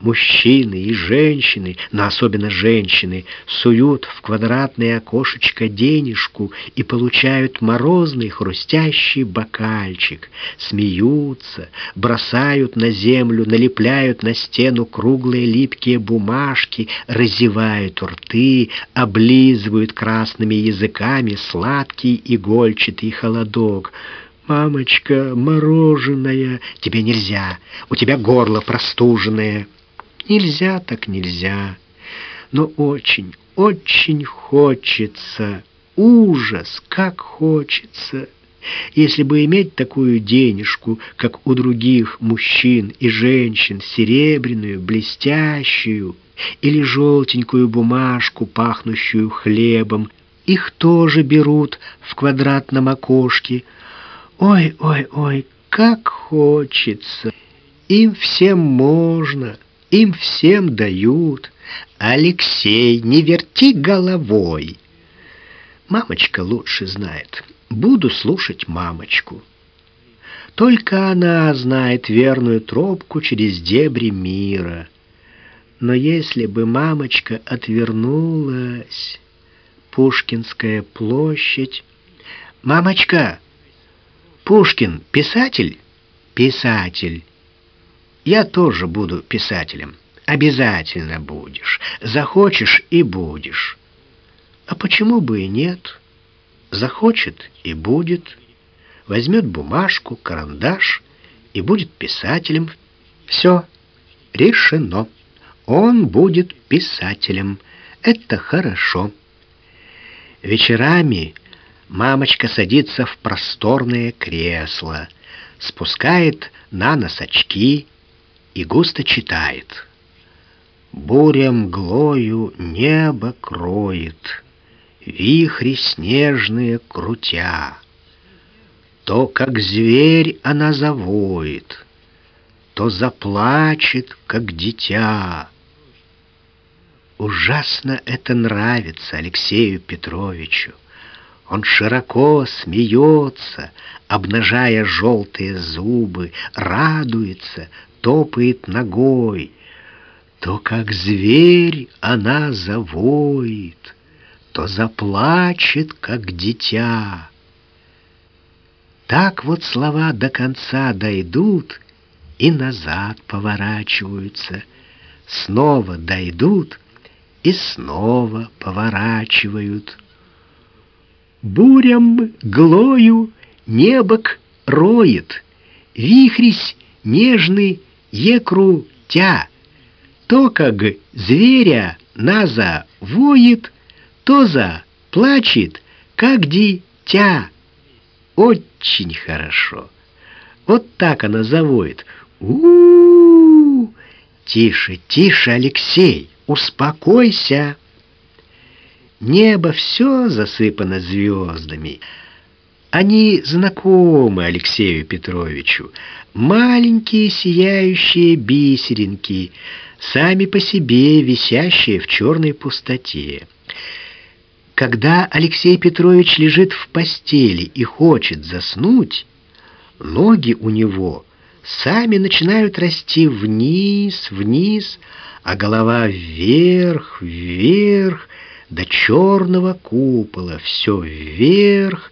Мужчины и женщины, но особенно женщины, суют в квадратное окошечко денежку и получают морозный хрустящий бокальчик. Смеются, бросают на землю, налепляют на стену круглые липкие бумажки, разевают рты, облизывают красными языками сладкий игольчатый холодок. «Мамочка, мороженое, тебе нельзя, у тебя горло простуженное». «Нельзя так нельзя, но очень, очень хочется, ужас, как хочется». Если бы иметь такую денежку, как у других мужчин и женщин, серебряную, блестящую, или желтенькую бумажку, пахнущую хлебом, их тоже берут в квадратном окошке, Ой, ой, ой, как хочется. Им всем можно, им всем дают. Алексей, не верти головой. Мамочка лучше знает. Буду слушать мамочку. Только она знает верную тропку через дебри мира. Но если бы мамочка отвернулась... Пушкинская площадь... «Мамочка!» Пушкин писатель? Писатель. Я тоже буду писателем. Обязательно будешь. Захочешь и будешь. А почему бы и нет? Захочет и будет. Возьмет бумажку, карандаш и будет писателем. Все, решено. Он будет писателем. Это хорошо. Вечерами Мамочка садится в просторное кресло, спускает на нос очки и густо читает. Буря мглою небо кроет, Вихри снежные крутя. То, как зверь, она завоет, То заплачет, как дитя. Ужасно это нравится Алексею Петровичу. Он широко смеется, обнажая желтые зубы, радуется, топает ногой. То, как зверь, она завоет, то заплачет, как дитя. Так вот слова до конца дойдут и назад поворачиваются, снова дойдут и снова поворачивают. Бурям глою небок роет, вихрись нежный екру тя. То, как зверя наза воет, то за плачет, как дитя. Очень хорошо. Вот так она завоет. у у, -у! Тише, тише, Алексей, успокойся. Небо все засыпано звездами. Они знакомы Алексею Петровичу. Маленькие сияющие бисеринки, сами по себе висящие в черной пустоте. Когда Алексей Петрович лежит в постели и хочет заснуть, ноги у него сами начинают расти вниз, вниз, а голова вверх, вверх, до черного купола, все вверх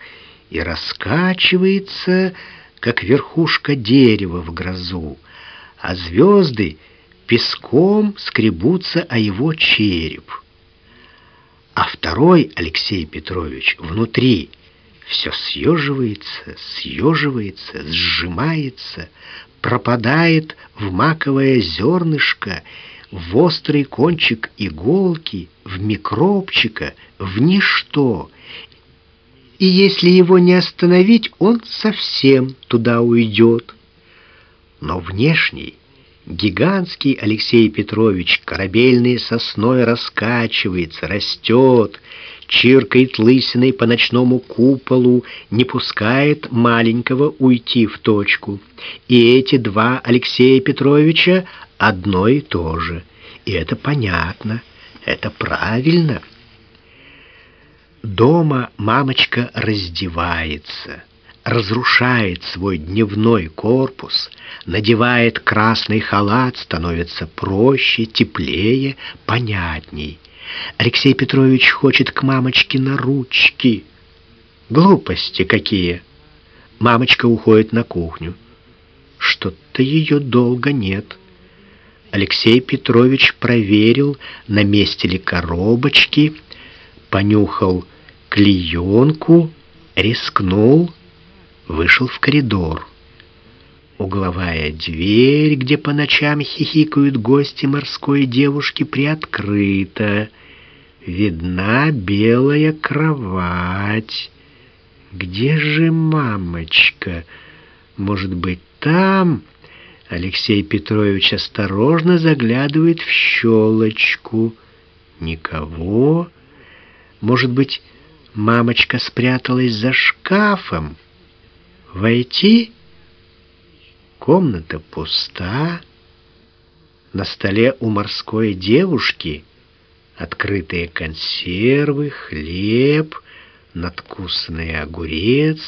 и раскачивается, как верхушка дерева в грозу, а звезды песком скребутся о его череп. А второй Алексей Петрович внутри все съеживается, съеживается, сжимается, пропадает в маковое зернышко, в острый кончик иголки, в микробчика, в ничто. И если его не остановить, он совсем туда уйдет. Но внешний Гигантский Алексей Петрович корабельной сосной раскачивается, растет, чиркает лысиной по ночному куполу, не пускает маленького уйти в точку. И эти два Алексея Петровича одно и то же. И это понятно, это правильно. Дома мамочка раздевается разрушает свой дневной корпус, надевает красный халат, становится проще, теплее, понятней. Алексей Петрович хочет к мамочке на ручки. Глупости какие! Мамочка уходит на кухню. Что-то ее долго нет. Алексей Петрович проверил, на месте ли коробочки, понюхал клеенку, рискнул — вышел в коридор. Угловая дверь, где по ночам хихикают гости морской девушки, приоткрыта. Видна белая кровать. Где же мамочка? Может быть, там? Алексей Петрович осторожно заглядывает в щелочку. Никого. Может быть, мамочка спряталась за шкафом? Войти? Комната пуста. На столе у морской девушки открытые консервы, хлеб, надкусанный огурец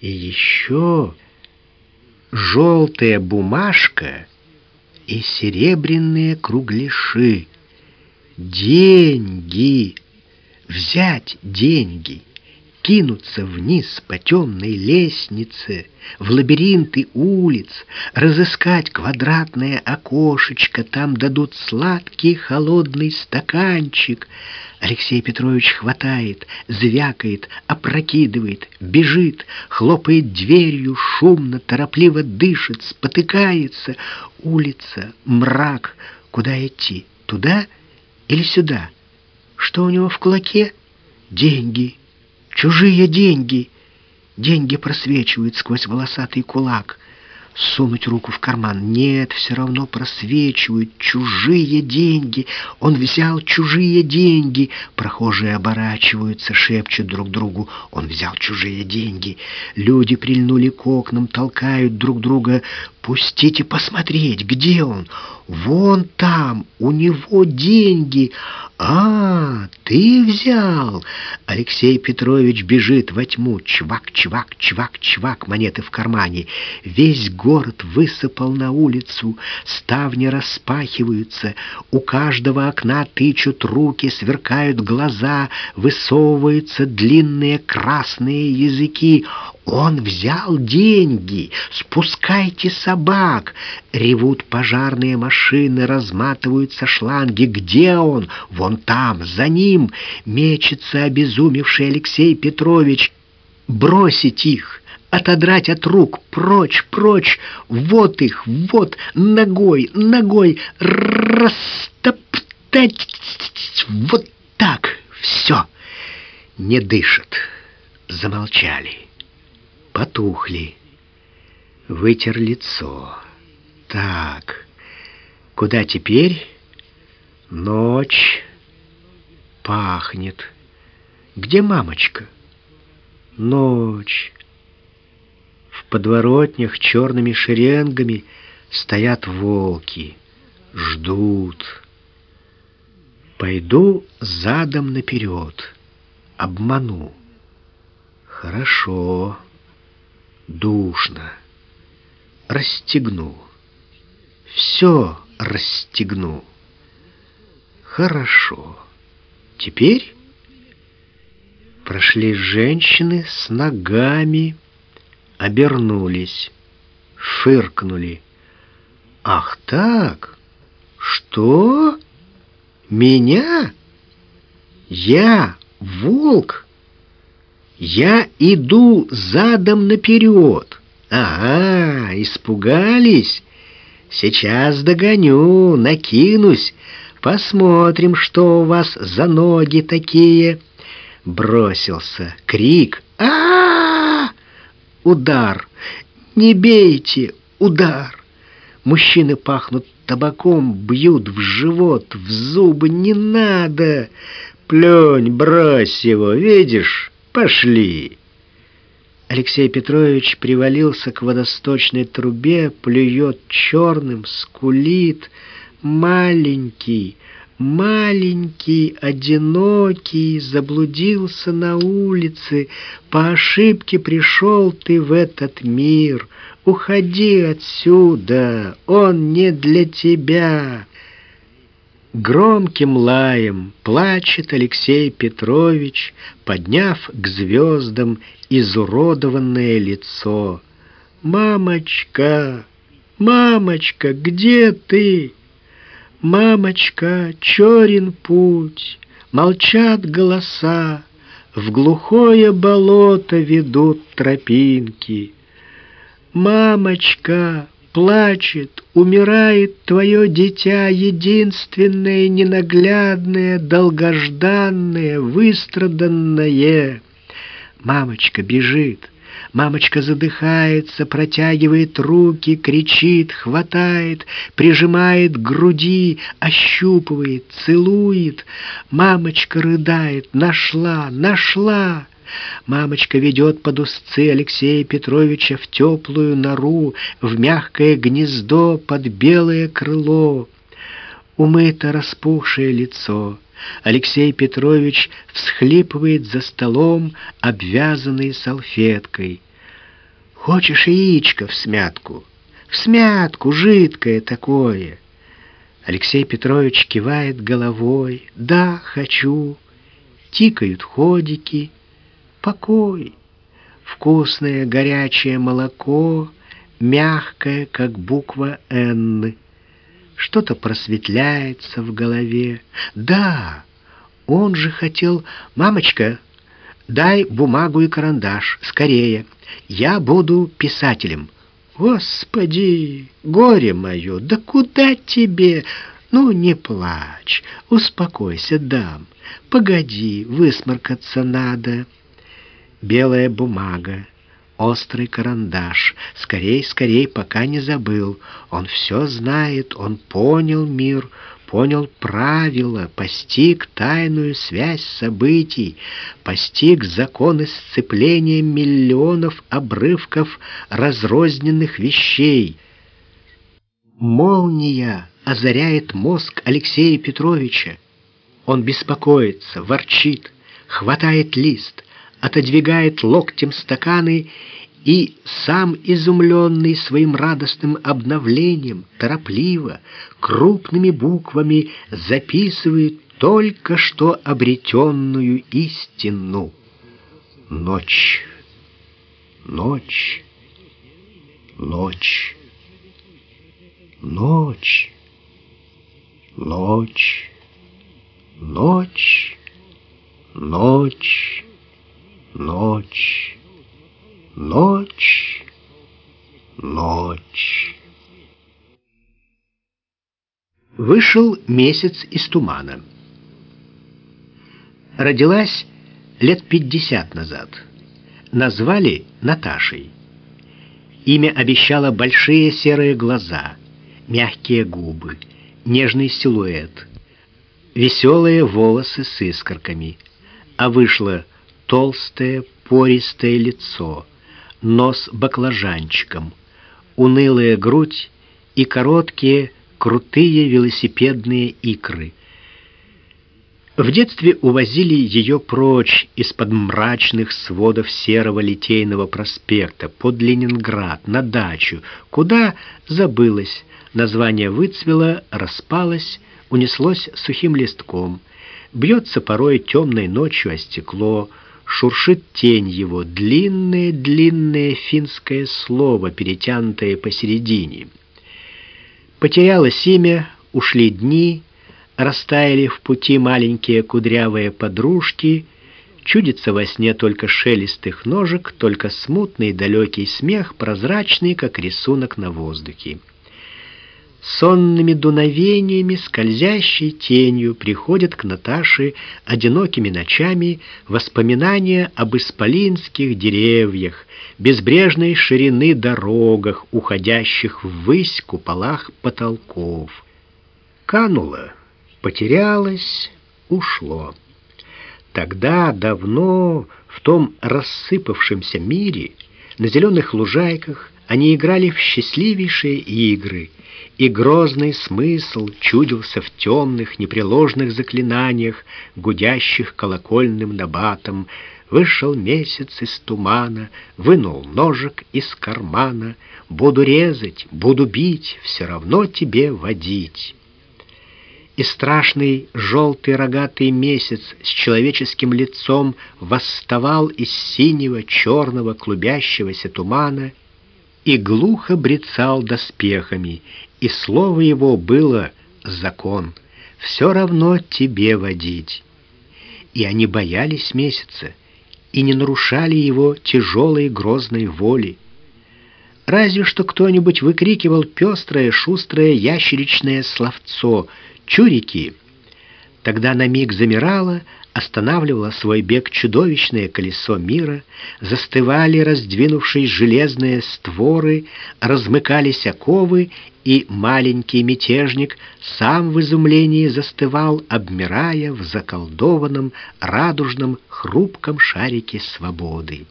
и еще желтая бумажка и серебряные кругляши. Деньги! Взять деньги! Кинуться вниз по темной лестнице, в лабиринты улиц, разыскать квадратное окошечко, там дадут сладкий холодный стаканчик. Алексей Петрович хватает, звякает, опрокидывает, бежит, хлопает дверью, шумно, торопливо дышит, спотыкается. Улица, мрак. Куда идти? Туда или сюда? Что у него в кулаке? Деньги. Чужие деньги. Деньги просвечивают сквозь волосатый кулак. Сунуть руку в карман. Нет, все равно просвечивают. Чужие деньги. Он взял чужие деньги. Прохожие оборачиваются, шепчут друг другу. Он взял чужие деньги. Люди прильнули к окнам, толкают друг друга. Пустите посмотреть, где он. Вон там, у него деньги. А, ты взял. Алексей Петрович бежит во тьму. Чвак, чвак, чвак, чвак, монеты в кармане. Весь город высыпал на улицу. Ставни распахиваются. У каждого окна тычут руки, сверкают глаза, высовываются длинные красные языки. Он взял деньги. Спускайте собак. Ревут пожарные машины, разматываются шланги. Где он? Вон там, за ним. Мечется обезумевший Алексей Петрович. Бросить их, отодрать от рук, прочь, прочь. Вот их, вот, ногой, ногой, растоптать. Вот так, все. Не дышат. Замолчали потухли. Вытер лицо. Так, куда теперь? Ночь. Пахнет. Где мамочка? Ночь. В подворотнях черными шеренгами стоят волки. Ждут. Пойду задом наперед. Обману. Хорошо душно. Расстегну. Все расстегну. Хорошо. Теперь прошли женщины с ногами, обернулись, фыркнули. Ах так? Что? Меня? Я волк? Я иду задом наперед. Ага, испугались. Сейчас догоню, накинусь. Посмотрим, что у вас за ноги такие. Бросился крик. А! -а, -а! Удар. Не бейте, удар. Мужчины пахнут табаком, бьют в живот, в зубы. Не надо. Плюнь, брось его, видишь? Пошли!» Алексей Петрович привалился к водосточной трубе, плюет черным, скулит. Маленький, маленький, одинокий, заблудился на улице. По ошибке пришел ты в этот мир. Уходи отсюда, он не для тебя. Громким лаем плачет Алексей Петрович, подняв к звездам изуродованное лицо. «Мамочка! Мамочка, где ты? Мамочка, черен путь, молчат голоса, в глухое болото ведут тропинки. Мамочка, плачет, умирает твое дитя, единственное, ненаглядное, долгожданное, выстраданное. Мамочка бежит, мамочка задыхается, протягивает руки, кричит, хватает, прижимает к груди, ощупывает, целует. Мамочка рыдает, нашла, нашла. Мамочка ведет под узцы Алексея Петровича в теплую нору, в мягкое гнездо под белое крыло. Умыто распухшее лицо. Алексей Петрович всхлипывает за столом, обвязанный салфеткой. «Хочешь яичко в смятку?» «В смятку, жидкое такое!» Алексей Петрович кивает головой. «Да, хочу!» Тикают ходики — покой. Вкусное горячее молоко, мягкое, как буква «Н». Что-то просветляется в голове. Да, он же хотел... «Мамочка, дай бумагу и карандаш, скорее. Я буду писателем». «Господи, горе мое, да куда тебе? Ну, не плачь, успокойся, дам. Погоди, высморкаться надо» белая бумага, острый карандаш. Скорей, скорей, пока не забыл. Он все знает, он понял мир, понял правила, постиг тайную связь событий, постиг законы сцепления миллионов обрывков разрозненных вещей. Молния озаряет мозг Алексея Петровича. Он беспокоится, ворчит, хватает лист, отодвигает локтем стаканы и, сам изумленный своим радостным обновлением, торопливо, крупными буквами записывает только что обретенную истину. Ночь, ночь, ночь, ночь, ночь, ночь, ночь, ночь, ночь, ночь. Вышел месяц из тумана. Родилась лет пятьдесят назад. Назвали Наташей. Имя обещало большие серые глаза, мягкие губы, нежный силуэт, веселые волосы с искорками, а вышло толстое, пористое лицо, нос баклажанчиком, унылая грудь и короткие, крутые велосипедные икры — в детстве увозили ее прочь из-под мрачных сводов серого Литейного проспекта под Ленинград, на дачу, куда забылось, название выцвело, распалось, унеслось сухим листком. Бьется порой темной ночью о стекло, шуршит тень его, длинное-длинное финское слово, перетянутое посередине. Потерялось имя, ушли дни, растаяли в пути маленькие кудрявые подружки, чудится во сне только шелест их ножек, только смутный далекий смех, прозрачный, как рисунок на воздухе. Сонными дуновениями, скользящей тенью приходят к Наташе одинокими ночами воспоминания об исполинских деревьях, безбрежной ширины дорогах, уходящих ввысь куполах потолков. Канула потерялось, ушло. Тогда, давно, в том рассыпавшемся мире, на зеленых лужайках, они играли в счастливейшие игры, и грозный смысл чудился в темных, непреложных заклинаниях, гудящих колокольным набатом. Вышел месяц из тумана, вынул ножик из кармана. Буду резать, буду бить, все равно тебе водить и страшный желтый рогатый месяц с человеческим лицом восставал из синего черного клубящегося тумана и глухо брецал доспехами, и слово его было «закон». Все равно тебе водить. И они боялись месяца и не нарушали его тяжелой грозной воли. Разве что кто-нибудь выкрикивал пестрое, шустрое ящеричное словцо — чурики. Тогда на миг замирало, останавливало свой бег чудовищное колесо мира, застывали, раздвинувшись железные створы, размыкались оковы, и маленький мятежник сам в изумлении застывал, обмирая в заколдованном, радужном, хрупком шарике свободы.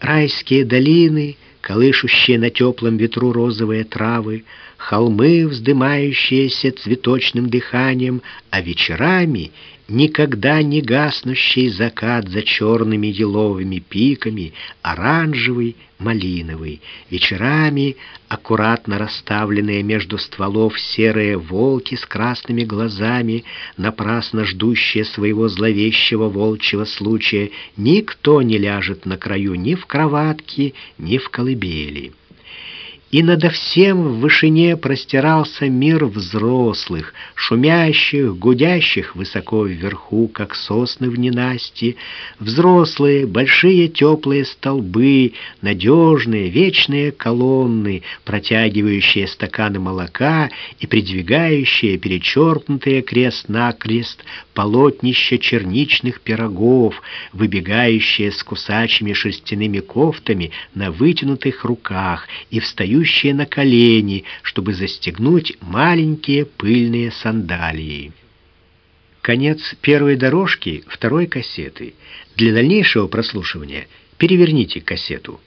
Райские долины — колышущие на теплом ветру розовые травы, холмы, вздымающиеся цветочным дыханием, а вечерами никогда не гаснущий закат за черными еловыми пиками, оранжевый, малиновый. Вечерами аккуратно расставленные между стволов серые волки с красными глазами, напрасно ждущие своего зловещего волчьего случая, никто не ляжет на краю ни в кроватке, ни в колыбели и надо всем в вышине простирался мир взрослых, шумящих, гудящих высоко вверху, как сосны в ненасти, взрослые, большие теплые столбы, надежные, вечные колонны, протягивающие стаканы молока и придвигающие перечеркнутые крест-накрест полотнища черничных пирогов, выбегающие с кусачими шерстяными кофтами на вытянутых руках и встающие на колени, чтобы застегнуть маленькие пыльные сандалии. Конец первой дорожки второй кассеты. Для дальнейшего прослушивания переверните кассету.